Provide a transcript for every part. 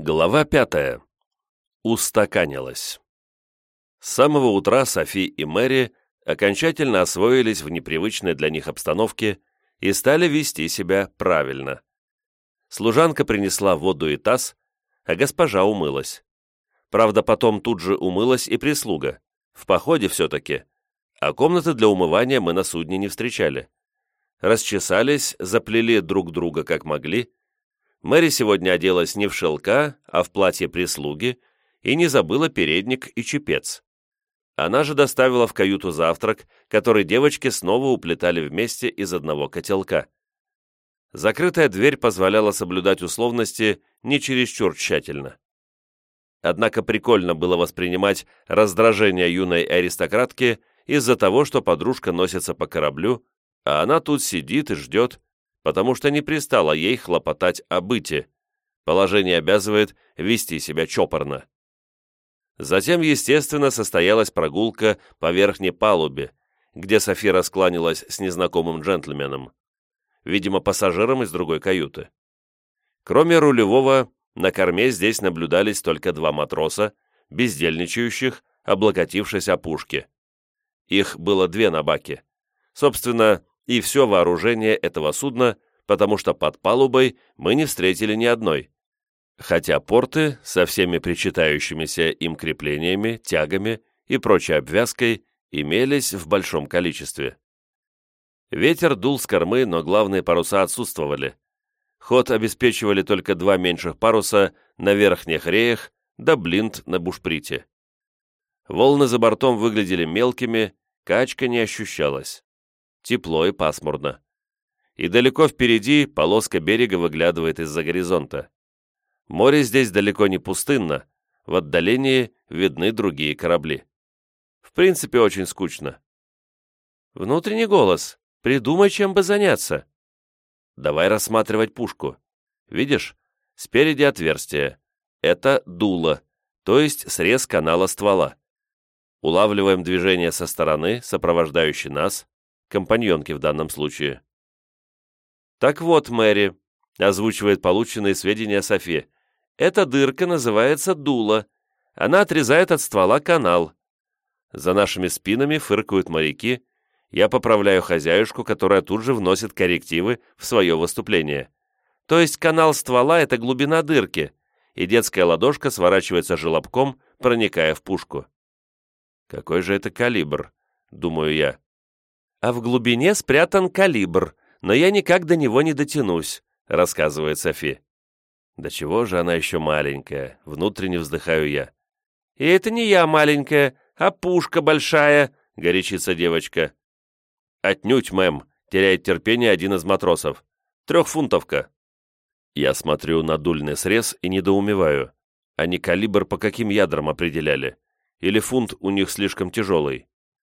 Глава пятая. Устаканилась. С самого утра Софи и Мэри окончательно освоились в непривычной для них обстановке и стали вести себя правильно. Служанка принесла воду и таз, а госпожа умылась. Правда, потом тут же умылась и прислуга. В походе все-таки. А комнаты для умывания мы на судне не встречали. Расчесались, заплели друг друга как могли, Мэри сегодня оделась не в шелка, а в платье прислуги и не забыла передник и чепец. Она же доставила в каюту завтрак, который девочки снова уплетали вместе из одного котелка. Закрытая дверь позволяла соблюдать условности не чересчур тщательно. Однако прикольно было воспринимать раздражение юной аристократки из-за того, что подружка носится по кораблю, а она тут сидит и ждет, потому что не пристало ей хлопотать о быте. Положение обязывает вести себя чопорно. Затем, естественно, состоялась прогулка по верхней палубе, где Софи раскланялась с незнакомым джентльменом, видимо, пассажиром из другой каюты. Кроме рулевого, на корме здесь наблюдались только два матроса, бездельничающих, облокотившись о пушке. Их было две на баке. Собственно, и все вооружение этого судна, потому что под палубой мы не встретили ни одной. Хотя порты со всеми причитающимися им креплениями, тягами и прочей обвязкой имелись в большом количестве. Ветер дул с кормы, но главные паруса отсутствовали. Ход обеспечивали только два меньших паруса на верхних реях да блинт на бушприте. Волны за бортом выглядели мелкими, качка не ощущалась тепло и пасмурно. И далеко впереди полоска берега выглядывает из-за горизонта. Море здесь далеко не пустынно, в отдалении видны другие корабли. В принципе, очень скучно. Внутренний голос. Придумай, чем бы заняться. Давай рассматривать пушку. Видишь? Спереди отверстие. Это дуло, то есть срез канала ствола. Улавливаем движение со стороны, сопровождающей нас, компаньонки в данном случае. «Так вот, Мэри», — озвучивает полученные сведения Софи, «эта дырка называется дуло. Она отрезает от ствола канал. За нашими спинами фыркают моряки. Я поправляю хозяюшку, которая тут же вносит коррективы в свое выступление. То есть канал ствола — это глубина дырки, и детская ладошка сворачивается желобком, проникая в пушку. Какой же это калибр, думаю я а в глубине спрятан калибр, но я никак до него не дотянусь», — рассказывает Софи. «Да чего же она еще маленькая?» — внутренне вздыхаю я. «И это не я маленькая, а пушка большая», — горячится девочка. «Отнюдь, мэм», — теряет терпение один из матросов. «Трехфунтовка». Я смотрю на дульный срез и недоумеваю. Они калибр по каким ядрам определяли? Или фунт у них слишком тяжелый?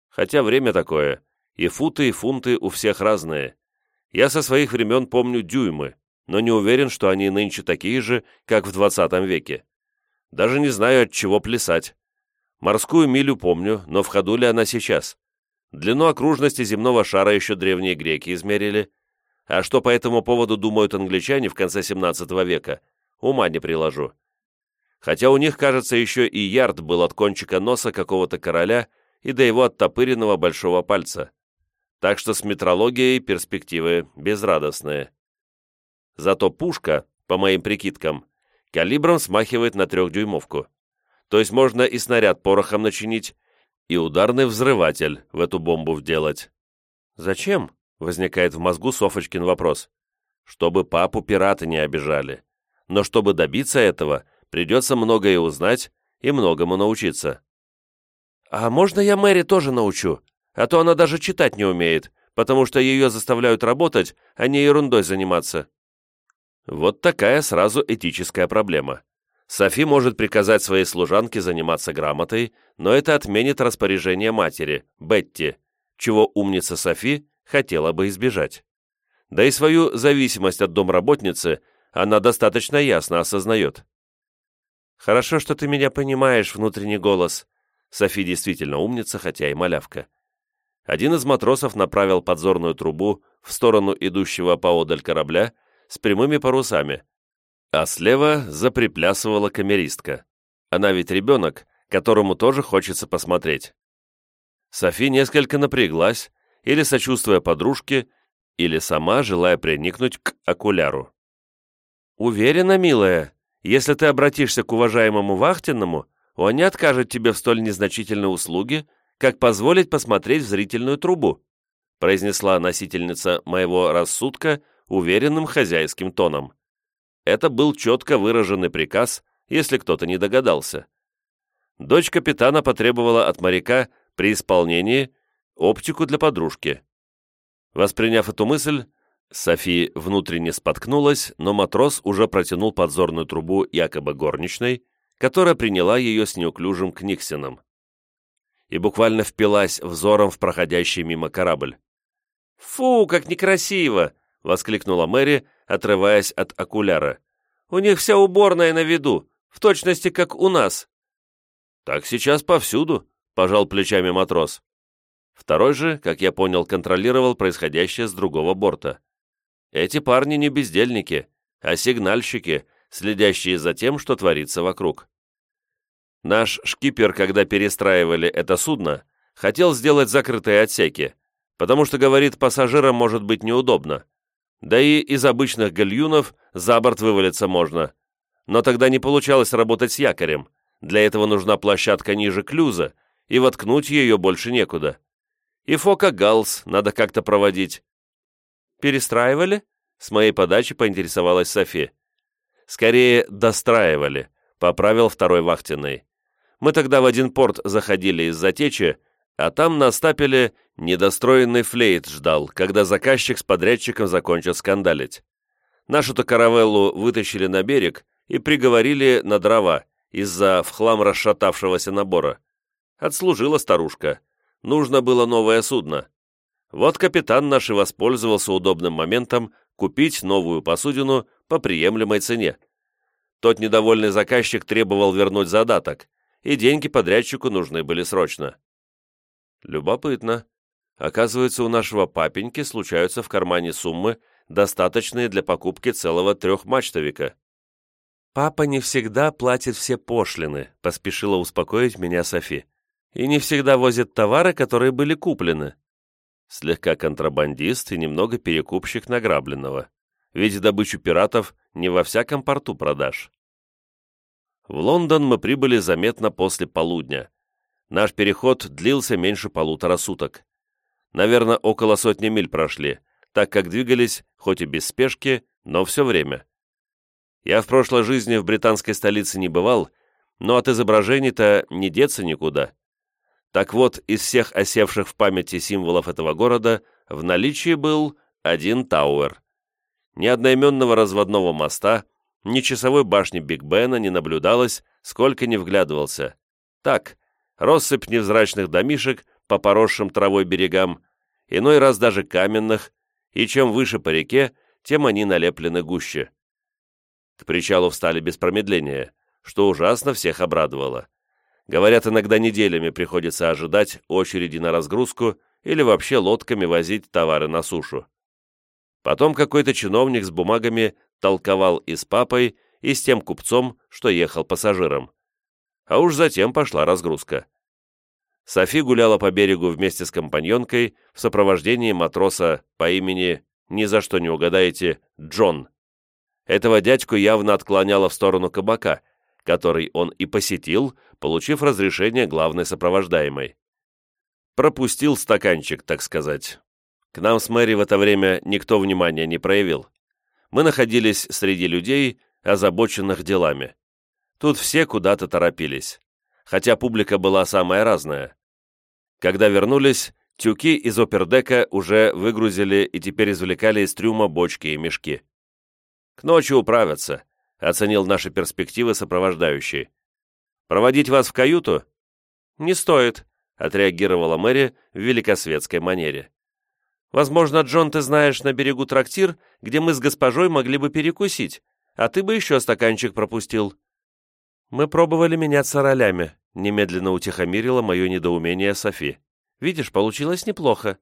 Хотя время такое, и футы, и фунты у всех разные. Я со своих времен помню дюймы, но не уверен, что они нынче такие же, как в 20 веке. Даже не знаю, от чего плясать. Морскую милю помню, но в ходу ли она сейчас? Длину окружности земного шара еще древние греки измерили. А что по этому поводу думают англичане в конце 17 века, ума не приложу. Хотя у них, кажется, еще и ярд был от кончика носа какого-то короля и до его оттопыренного большого пальца так что с метрологией перспективы безрадостные. Зато пушка, по моим прикидкам, калибром смахивает на трехдюймовку. То есть можно и снаряд порохом начинить, и ударный взрыватель в эту бомбу вделать. «Зачем?» — возникает в мозгу Софочкин вопрос. «Чтобы папу пираты не обижали. Но чтобы добиться этого, придется многое узнать и многому научиться». «А можно я Мэри тоже научу?» А то она даже читать не умеет, потому что ее заставляют работать, а не ерундой заниматься. Вот такая сразу этическая проблема. Софи может приказать своей служанке заниматься грамотой, но это отменит распоряжение матери, Бетти, чего умница Софи хотела бы избежать. Да и свою зависимость от домработницы она достаточно ясно осознает. «Хорошо, что ты меня понимаешь, внутренний голос». Софи действительно умница, хотя и малявка один из матросов направил подзорную трубу в сторону идущего поодаль корабля с прямыми парусами, А слева заприплясывала камеристка. Она ведь ребенок, которому тоже хочется посмотреть. Софи несколько напряглась, или сочувствуя подружке, или сама желая приникнуть к окуляру. «Уверена, милая, если ты обратишься к уважаемому Вахтенному, он не откажет тебе в столь незначительной услуге, как позволить посмотреть в зрительную трубу», произнесла носительница моего рассудка уверенным хозяйским тоном. Это был четко выраженный приказ, если кто-то не догадался. Дочь капитана потребовала от моряка при исполнении оптику для подружки. Восприняв эту мысль, Софи внутренне споткнулась, но матрос уже протянул подзорную трубу якобы горничной, которая приняла ее с неуклюжим Книксеном и буквально впилась взором в проходящий мимо корабль. «Фу, как некрасиво!» — воскликнула Мэри, отрываясь от окуляра. «У них вся уборная на виду, в точности, как у нас». «Так сейчас повсюду», — пожал плечами матрос. Второй же, как я понял, контролировал происходящее с другого борта. Эти парни не бездельники, а сигнальщики, следящие за тем, что творится вокруг. Наш шкипер, когда перестраивали это судно, хотел сделать закрытые отсеки, потому что, говорит, пассажирам может быть неудобно. Да и из обычных гальюнов за борт вывалиться можно. Но тогда не получалось работать с якорем. Для этого нужна площадка ниже клюза, и воткнуть ее больше некуда. И фока галс надо как-то проводить. «Перестраивали?» — с моей подачи поинтересовалась Софи. «Скорее, достраивали», — поправил второй вахтенный. «Мы тогда в один порт заходили из-за течи, а там на стапеле недостроенный флейт ждал, когда заказчик с подрядчиком закончит скандалить. Нашу-то каравеллу вытащили на берег и приговорили на дрова из-за в хлам расшатавшегося набора. Отслужила старушка. Нужно было новое судно. Вот капитан наш и воспользовался удобным моментом купить новую посудину по приемлемой цене. Тот недовольный заказчик требовал вернуть задаток, и деньги подрядчику нужны были срочно. Любопытно. Оказывается, у нашего папеньки случаются в кармане суммы, достаточные для покупки целого трехмачтовика. «Папа не всегда платит все пошлины», — поспешила успокоить меня Софи. «И не всегда возит товары, которые были куплены слегка контрабандист и немного перекупщик награбленного, ведь добычу пиратов не во всяком порту продашь. В Лондон мы прибыли заметно после полудня. Наш переход длился меньше полутора суток. Наверное, около сотни миль прошли, так как двигались, хоть и без спешки, но все время. Я в прошлой жизни в британской столице не бывал, но от изображений-то не деться никуда. Так вот, из всех осевших в памяти символов этого города в наличии был один Тауэр. Ни одноименного разводного моста, ни часовой башни Биг Бена не наблюдалось, сколько не вглядывался. Так, россыпь невзрачных домишек по поросшим травой берегам, иной раз даже каменных, и чем выше по реке, тем они налеплены гуще. К причалу встали без промедления, что ужасно всех обрадовало. Говорят, иногда неделями приходится ожидать очереди на разгрузку или вообще лодками возить товары на сушу. Потом какой-то чиновник с бумагами толковал и с папой, и с тем купцом, что ехал пассажиром. А уж затем пошла разгрузка. Софи гуляла по берегу вместе с компаньонкой в сопровождении матроса по имени, ни за что не угадаете, Джон. Этого дядьку явно отклоняло в сторону кабака, который он и посетил, получив разрешение главной сопровождаемой. Пропустил стаканчик, так сказать. К нам с Мэри в это время никто внимания не проявил. Мы находились среди людей, озабоченных делами. Тут все куда-то торопились, хотя публика была самая разная. Когда вернулись, тюки из опердека уже выгрузили и теперь извлекали из трюма бочки и мешки. «К ночи управятся», — оценил наши перспективы сопровождающий. Проводить вас в каюту?» «Не стоит», — отреагировала Мэри в великосветской манере. «Возможно, Джон, ты знаешь на берегу трактир, где мы с госпожой могли бы перекусить, а ты бы еще стаканчик пропустил». «Мы пробовали меняться ролями», — немедленно утихомирила мое недоумение Софи. «Видишь, получилось неплохо».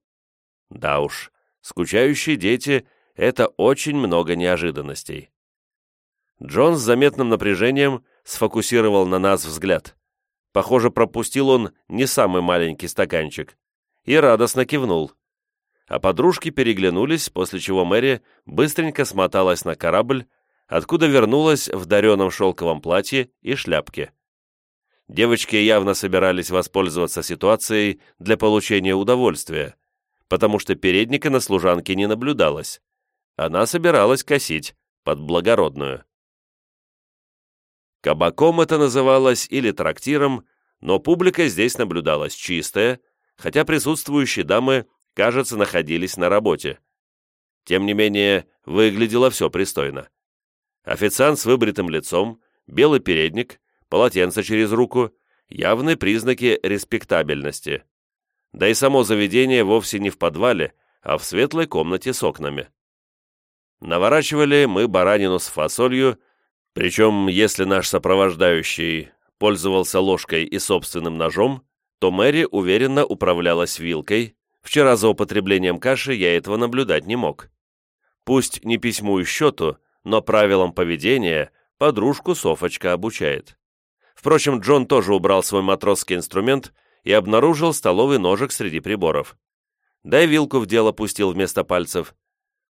«Да уж, скучающие дети — это очень много неожиданностей». Джон с заметным напряжением сфокусировал на нас взгляд. Похоже, пропустил он не самый маленький стаканчик. И радостно кивнул. А подружки переглянулись, после чего Мэри быстренько смоталась на корабль, откуда вернулась в дареном шелковом платье и шляпке. Девочки явно собирались воспользоваться ситуацией для получения удовольствия, потому что передника на служанке не наблюдалось. Она собиралась косить под благородную. Кабаком это называлось или трактиром, но публика здесь наблюдалась чистая, хотя присутствующие дамы, кажется, находились на работе. Тем не менее, выглядело все пристойно. Официант с выбритым лицом, белый передник, полотенце через руку, явные признаки респектабельности. Да и само заведение вовсе не в подвале, а в светлой комнате с окнами. Наворачивали мы баранину с фасолью, причем, если наш сопровождающий пользовался ложкой и собственным ножом, то Мэри уверенно управлялась вилкой. Вчера за употреблением каши я этого наблюдать не мог. Пусть не письму и счету, но правилам поведения подружку Софочка обучает. Впрочем, Джон тоже убрал свой матросский инструмент и обнаружил столовый ножик среди приборов. Да и вилку в дело пустил вместо пальцев.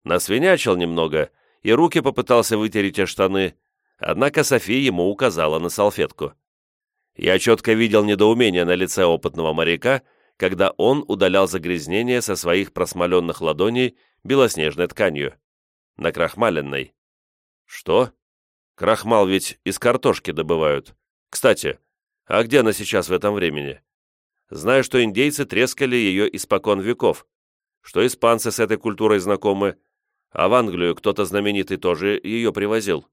Насвинячил немного и руки попытался вытереть о штаны, однако София ему указала на салфетку. Я четко видел недоумение на лице опытного моряка, когда он удалял загрязнение со своих просмоленных ладоней белоснежной тканью, накрахмаленной. Что? Крахмал ведь из картошки добывают. Кстати, а где она сейчас в этом времени? Знаю, что индейцы трескали ее испокон веков, что испанцы с этой культурой знакомы, а в Англию кто-то знаменитый тоже ее привозил.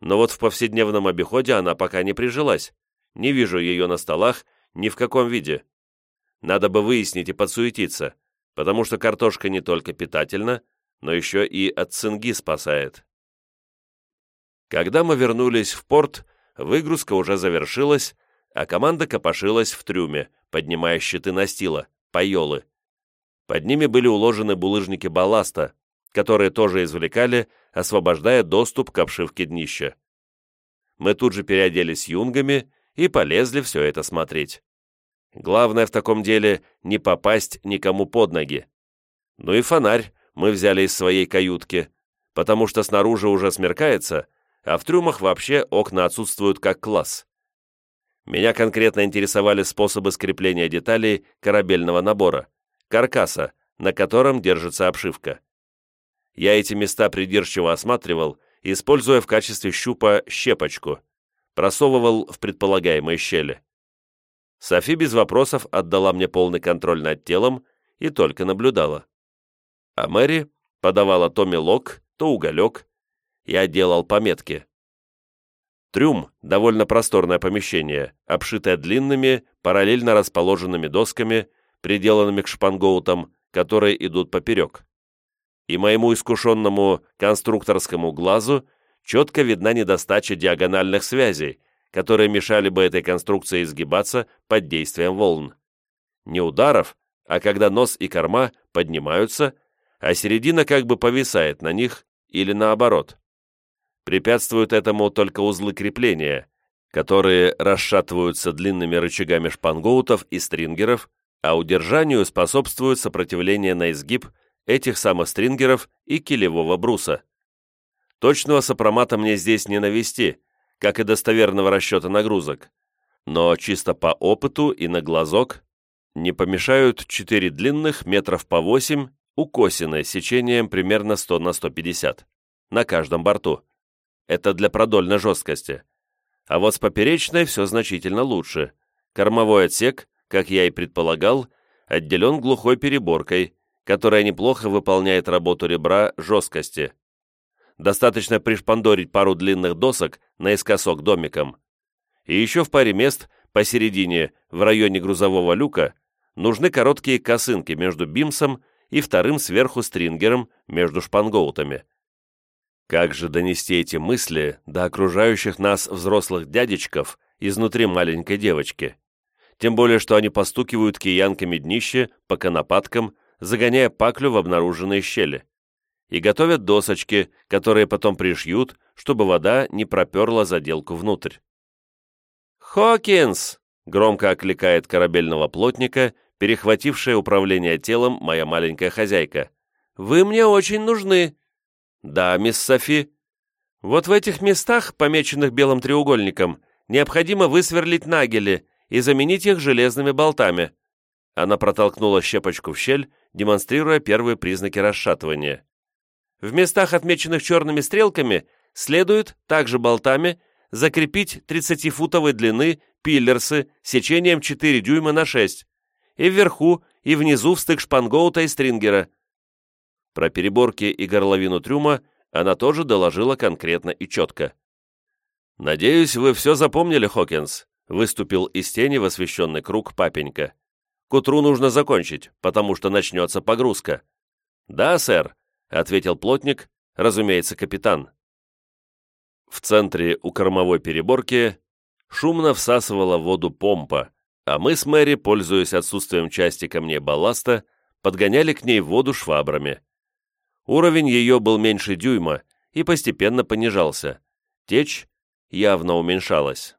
Но вот в повседневном обиходе она пока не прижилась. Не вижу ее на столах ни в каком виде. Надо бы выяснить и подсуетиться, потому что картошка не только питательна, но еще и от цинги спасает. Когда мы вернулись в порт, выгрузка уже завершилась, а команда копошилась в трюме, поднимая щиты настила, пайолы. Под ними были уложены булыжники балласта, которые тоже извлекали, освобождая доступ к обшивке днища. Мы тут же переоделись юнгами и полезли все это смотреть. Главное в таком деле не попасть никому под ноги. Ну и фонарь мы взяли из своей каютки, потому что снаружи уже смеркается, а в трюмах вообще окна отсутствуют как класс. Меня конкретно интересовали способы скрепления деталей корабельного набора, каркаса, на котором держится обшивка. Я эти места придирчиво осматривал, используя в качестве щупа щепочку, просовывал в предполагаемые щели. Софи без вопросов отдала мне полный контроль над телом и только наблюдала. А Мэри подавала то мелок, то уголек. Я делал пометки. Трюм – довольно просторное помещение, обшитое длинными, параллельно расположенными досками, приделанными к шпангоутам, которые идут поперек и моему искушенному конструкторскому глазу четко видна недостача диагональных связей, которые мешали бы этой конструкции изгибаться под действием волн. Не ударов, а когда нос и корма поднимаются, а середина как бы повисает на них или наоборот. Препятствуют этому только узлы крепления, которые расшатываются длинными рычагами шпангоутов и стрингеров, а удержанию способствует сопротивление на изгиб этих самых стрингеров и килевого бруса. Точного сопромата мне здесь не навести, как и достоверного расчета нагрузок, но чисто по опыту и на глазок не помешают 4 длинных метров по 8 укосины сечением примерно 100 на 150 на каждом борту. Это для продольной жесткости. А вот с поперечной все значительно лучше. Кормовой отсек, как я и предполагал, отделен глухой переборкой, которая неплохо выполняет работу ребра жесткости. Достаточно пришпандорить пару длинных досок наискосок домиком. И еще в паре мест посередине, в районе грузового люка, нужны короткие косынки между бимсом и вторым сверху стрингером между шпангоутами. Как же донести эти мысли до окружающих нас взрослых дядечков изнутри маленькой девочки? Тем более, что они постукивают киянками днище по конопаткам, загоняя паклю в обнаруженные щели. И готовят досочки, которые потом пришьют, чтобы вода не проперла заделку внутрь. «Хокинс!» — громко окликает корабельного плотника, перехватившая управление телом моя маленькая хозяйка. «Вы мне очень нужны». «Да, мисс Софи». «Вот в этих местах, помеченных белым треугольником, необходимо высверлить нагели и заменить их железными болтами». Она протолкнула щепочку в щель, демонстрируя первые признаки расшатывания. В местах, отмеченных черными стрелками, следует, также болтами, закрепить 30-футовой длины пиллерсы сечением 4 дюйма на 6, и вверху, и внизу в стык шпангоута и стрингера. Про переборки и горловину трюма она тоже доложила конкретно и четко. «Надеюсь, вы все запомнили, Хокинс», — выступил из тени в освещенный круг папенька. «К утру нужно закончить, потому что начнется погрузка». «Да, сэр», — ответил плотник, разумеется, капитан. В центре у кормовой переборки шумно всасывала воду помпа, а мы с Мэри, пользуясь отсутствием части камней балласта, подгоняли к ней воду швабрами. Уровень ее был меньше дюйма и постепенно понижался. Течь явно уменьшалась.